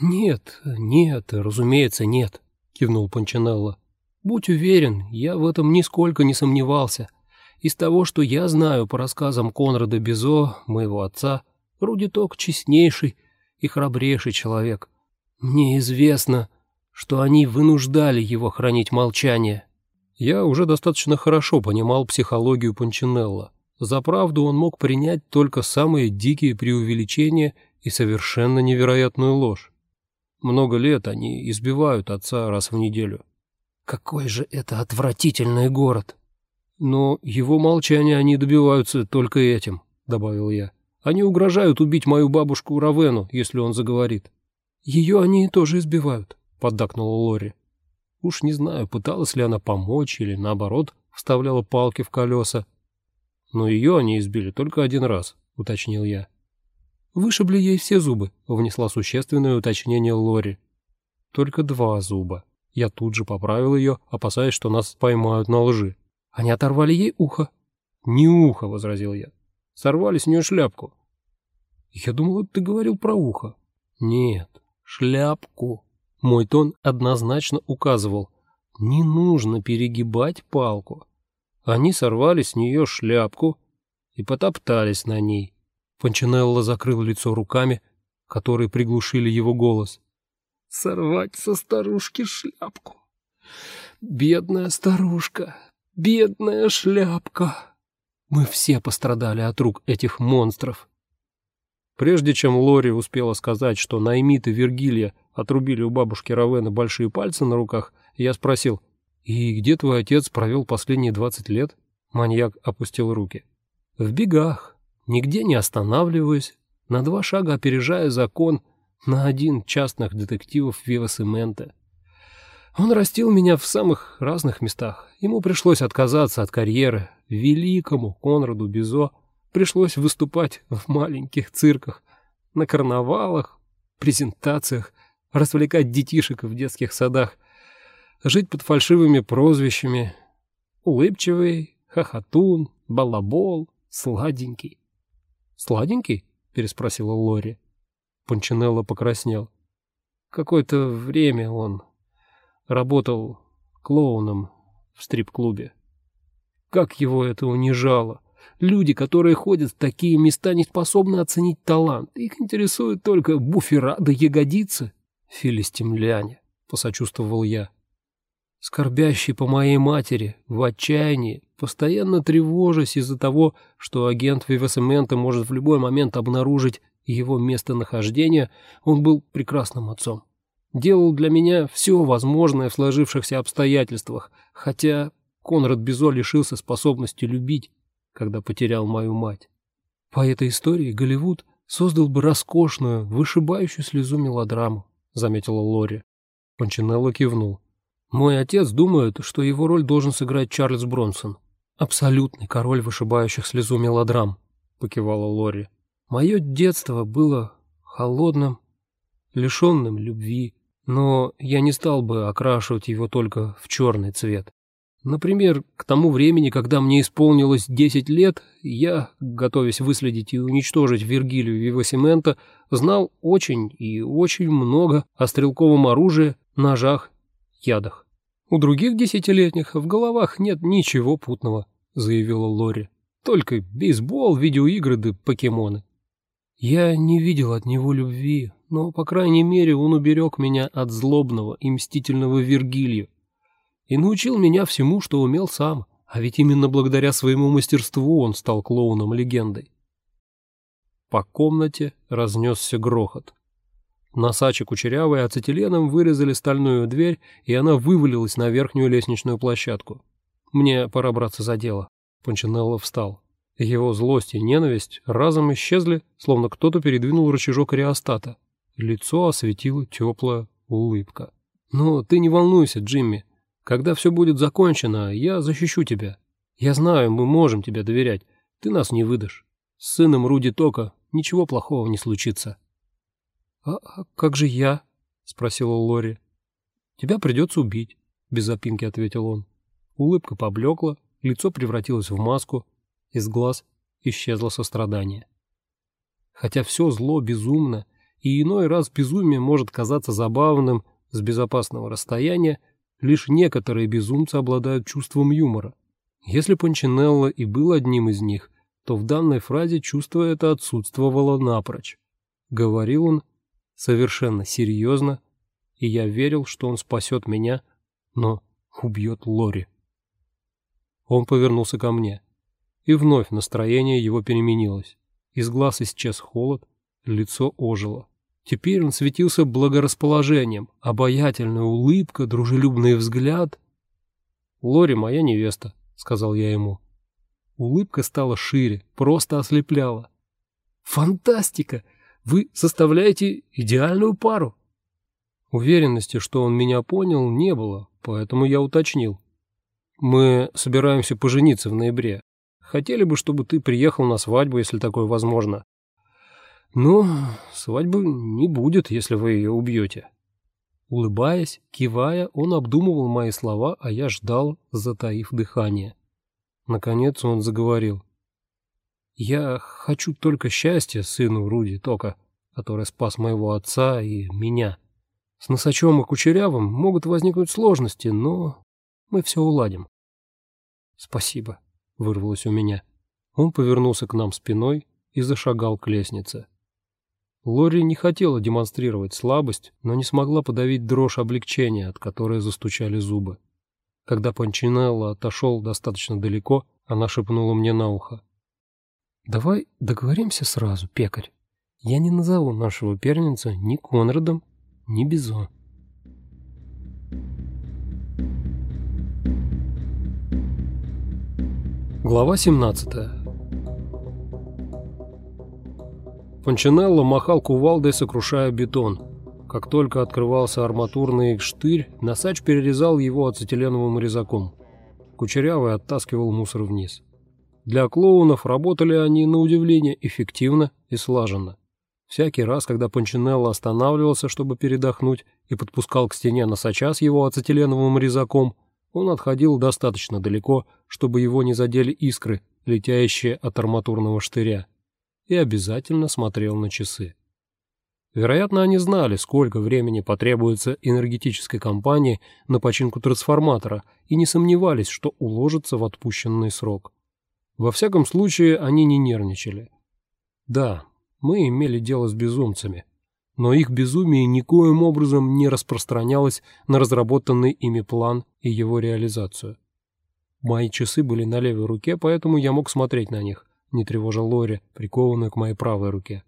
«Нет, нет, разумеется, нет», — кивнул Панчинелло. «Будь уверен, я в этом нисколько не сомневался. Из того, что я знаю по рассказам Конрада Безо, моего отца, Руди Ток честнейший и храбрейший человек. Мне известно, что они вынуждали его хранить молчание». Я уже достаточно хорошо понимал психологию Панчинелло. За правду он мог принять только самые дикие преувеличения и совершенно невероятную ложь. Много лет они избивают отца раз в неделю. Какой же это отвратительный город! Но его молчания они добиваются только этим, добавил я. Они угрожают убить мою бабушку Равену, если он заговорит. Ее они тоже избивают, поддакнула Лори. Уж не знаю, пыталась ли она помочь или, наоборот, вставляла палки в колеса. Но ее они избили только один раз, уточнил я. Вышибли ей все зубы, внесла существенное уточнение Лори. Только два зуба. Я тут же поправил ее, опасаясь, что нас поймают на лжи. Они оторвали ей ухо. Не ухо, возразил я. Сорвали с нее шляпку. Я думал, ты говорил про ухо. Нет, шляпку. Мой тон однозначно указывал. Не нужно перегибать палку. Они сорвали с нее шляпку и потоптались на ней. Панчинелло закрыл лицо руками, которые приглушили его голос. «Сорвать со старушки шляпку! Бедная старушка! Бедная шляпка!» Мы все пострадали от рук этих монстров. Прежде чем Лори успела сказать, что Наймит и Вергилия отрубили у бабушки Равена большие пальцы на руках, я спросил, «И где твой отец провел последние двадцать лет?» Маньяк опустил руки. «В бегах нигде не останавливаюсь, на два шага опережая закон, на один частных детективов Вивасемента. Он растил меня в самых разных местах. Ему пришлось отказаться от карьеры. Великому Конраду Бизо пришлось выступать в маленьких цирках, на карнавалах, презентациях, развлекать детишек в детских садах, жить под фальшивыми прозвищами. Улыбчивый, хохотун, балабол, сладенький. «Сладенький?» — переспросила Лори. Пончинелло покраснел. Какое-то время он работал клоуном в стрип-клубе. Как его это унижало! Люди, которые ходят в такие места, не способны оценить талант. Их интересуют только буфера да ягодицы. Филистимляне, — посочувствовал я. Скорбящий по моей матери, в отчаянии, постоянно тревожась из-за того, что агент Вивасемента может в любой момент обнаружить его местонахождение, он был прекрасным отцом. Делал для меня все возможное в сложившихся обстоятельствах, хотя Конрад Бизо лишился способности любить, когда потерял мою мать. По этой истории Голливуд создал бы роскошную, вышибающую слезу мелодраму, заметила Лори. Панчинелло кивнул. Мой отец думает, что его роль должен сыграть Чарльз Бронсон. Абсолютный король вышибающих слезу мелодрам, покивала Лори. Мое детство было холодным, лишенным любви, но я не стал бы окрашивать его только в черный цвет. Например, к тому времени, когда мне исполнилось 10 лет, я, готовясь выследить и уничтожить Вергилию Вивасимента, знал очень и очень много о стрелковом оружии, ножах, ядах. У других десятилетних в головах нет ничего путного, заявила Лори. Только бейсбол, видеоигры да покемоны. Я не видел от него любви, но, по крайней мере, он уберег меня от злобного и мстительного Вергилия и научил меня всему, что умел сам, а ведь именно благодаря своему мастерству он стал клоуном-легендой. По комнате разнесся грохот. Носачи кучерявые ацетиленом вырезали стальную дверь, и она вывалилась на верхнюю лестничную площадку. Мне пора браться за дело. Пончинелло встал. Его злость и ненависть разом исчезли, словно кто-то передвинул рычажок реостата. Лицо осветила теплая улыбка. «Ну, ты не волнуйся, Джимми. Когда все будет закончено, я защищу тебя. Я знаю, мы можем тебе доверять. Ты нас не выдашь. С сыном Руди Тока ничего плохого не случится. «А, а как же я?» — спросила Лори. «Тебя придется убить», — без запинки ответил он. Улыбка поблекла, лицо превратилось в маску, из глаз исчезло сострадание. Хотя все зло безумно, и иной раз безумие может казаться забавным с безопасного расстояния, лишь некоторые безумцы обладают чувством юмора. Если Пончинелло и был одним из них, то в данной фразе чувство это отсутствовало напрочь. Говорил он совершенно серьезно, и я верил, что он спасет меня, но убьет Лори. Он повернулся ко мне, и вновь настроение его переменилось. Из глаз исчез холод, лицо ожило. Теперь он светился благорасположением, обаятельная улыбка, дружелюбный взгляд. «Лори моя невеста», — сказал я ему. Улыбка стала шире, просто ослепляла. «Фантастика! Вы составляете идеальную пару!» Уверенности, что он меня понял, не было, поэтому я уточнил. «Мы собираемся пожениться в ноябре. Хотели бы, чтобы ты приехал на свадьбу, если такое возможно. «Ну, свадьбы не будет, если вы ее убьете». Улыбаясь, кивая, он обдумывал мои слова, а я ждал, затаив дыхание. Наконец он заговорил. «Я хочу только счастья сыну Руди Тока, который спас моего отца и меня. С Носачом и Кучерявым могут возникнуть сложности, но мы все уладим». «Спасибо», — вырвалось у меня. Он повернулся к нам спиной и зашагал к лестнице. Лори не хотела демонстрировать слабость, но не смогла подавить дрожь облегчения, от которой застучали зубы. Когда Панчинелло отошел достаточно далеко, она шепнула мне на ухо. «Давай договоримся сразу, пекарь. Я не назову нашего первенца ни Конрадом, ни Бизо». Глава семнадцатая. Пончинелло махал кувалдой, сокрушая бетон. Как только открывался арматурный штырь, Носач перерезал его ацетиленовым резаком. Кучерявый оттаскивал мусор вниз. Для клоунов работали они, на удивление, эффективно и слаженно. Всякий раз, когда Пончинелло останавливался, чтобы передохнуть, и подпускал к стене Носача с его ацетиленовым резаком, он отходил достаточно далеко, чтобы его не задели искры, летящие от арматурного штыря и обязательно смотрел на часы. Вероятно, они знали, сколько времени потребуется энергетической компании на починку трансформатора и не сомневались, что уложится в отпущенный срок. Во всяком случае, они не нервничали. Да, мы имели дело с безумцами, но их безумие никоим образом не распространялось на разработанный ими план и его реализацию. Мои часы были на левой руке, поэтому я мог смотреть на них – не тревожа Лори, прикованную к моей правой руке.